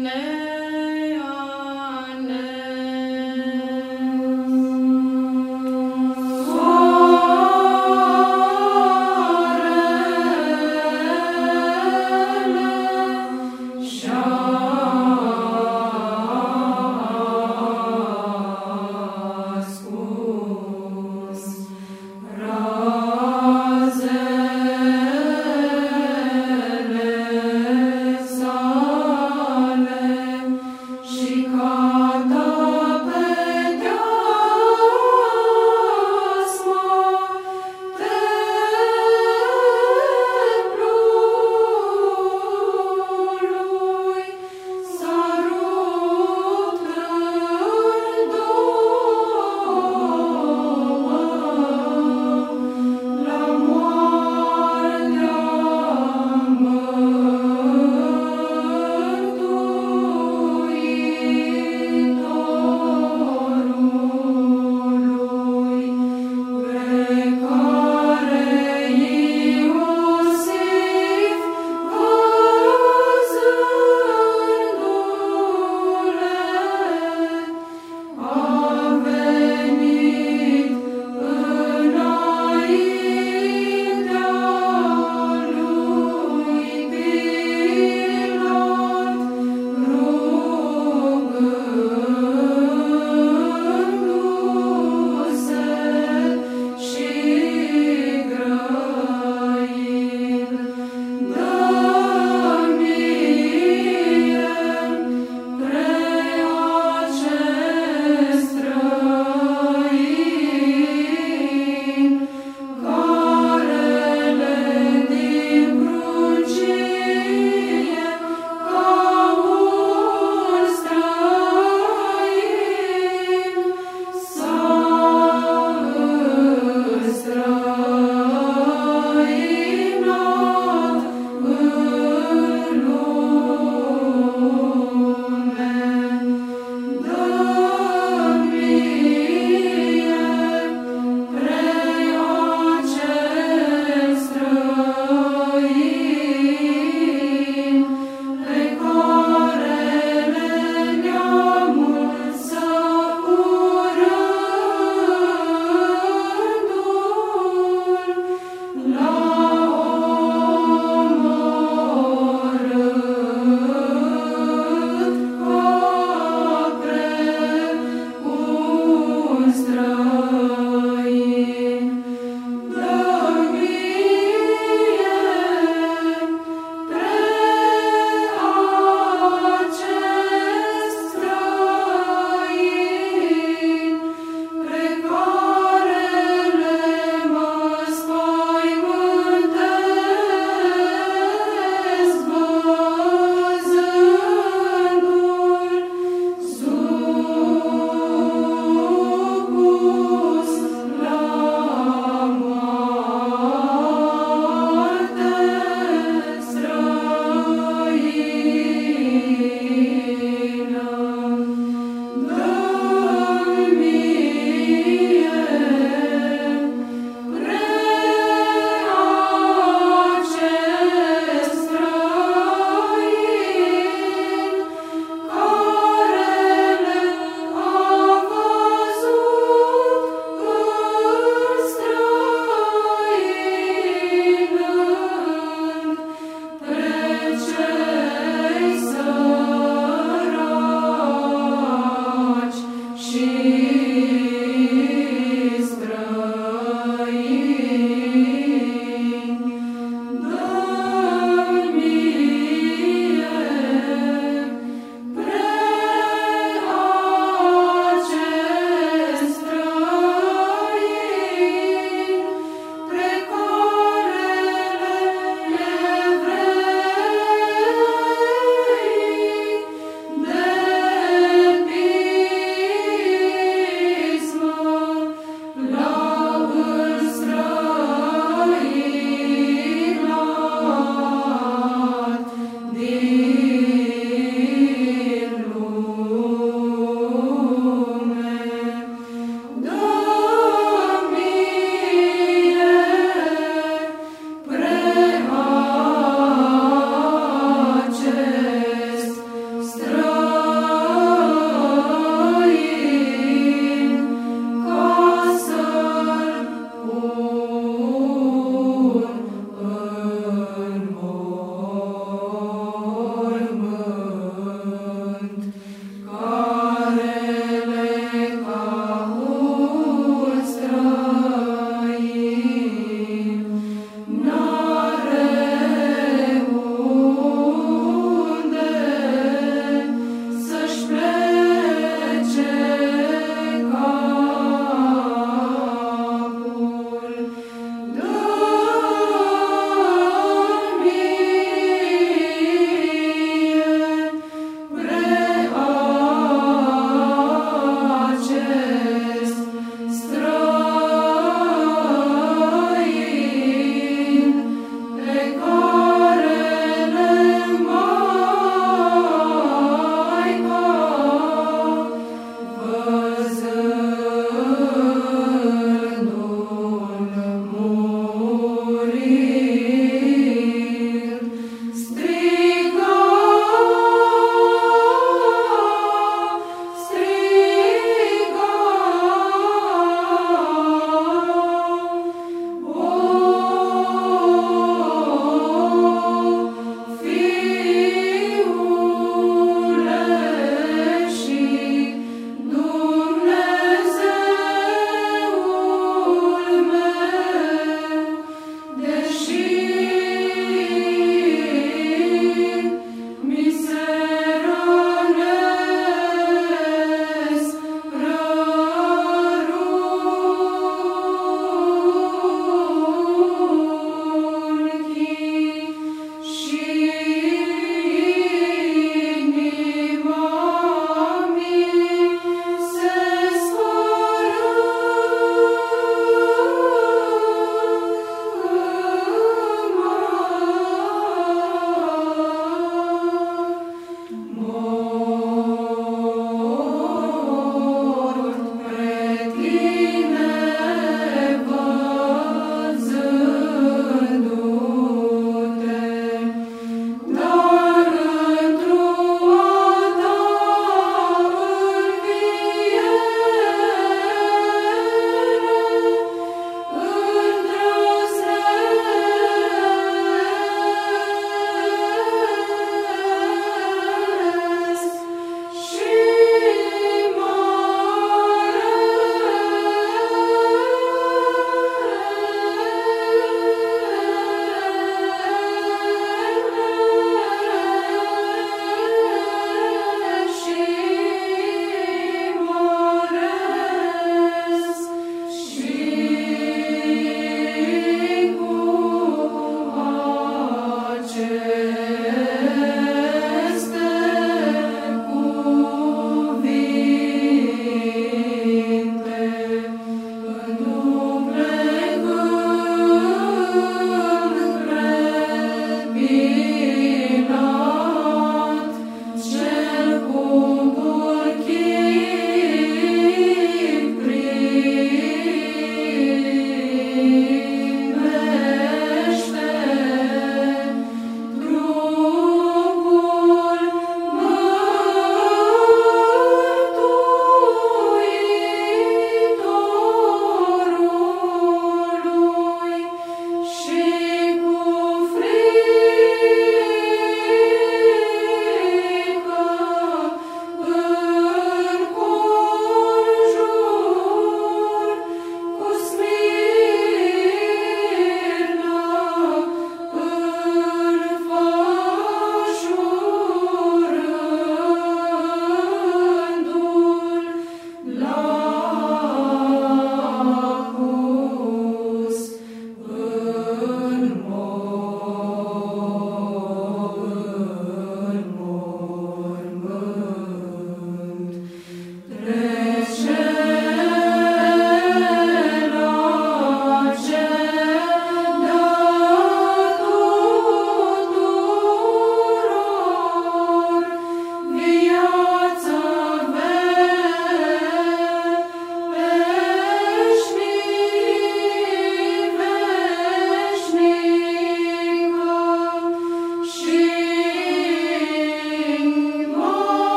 know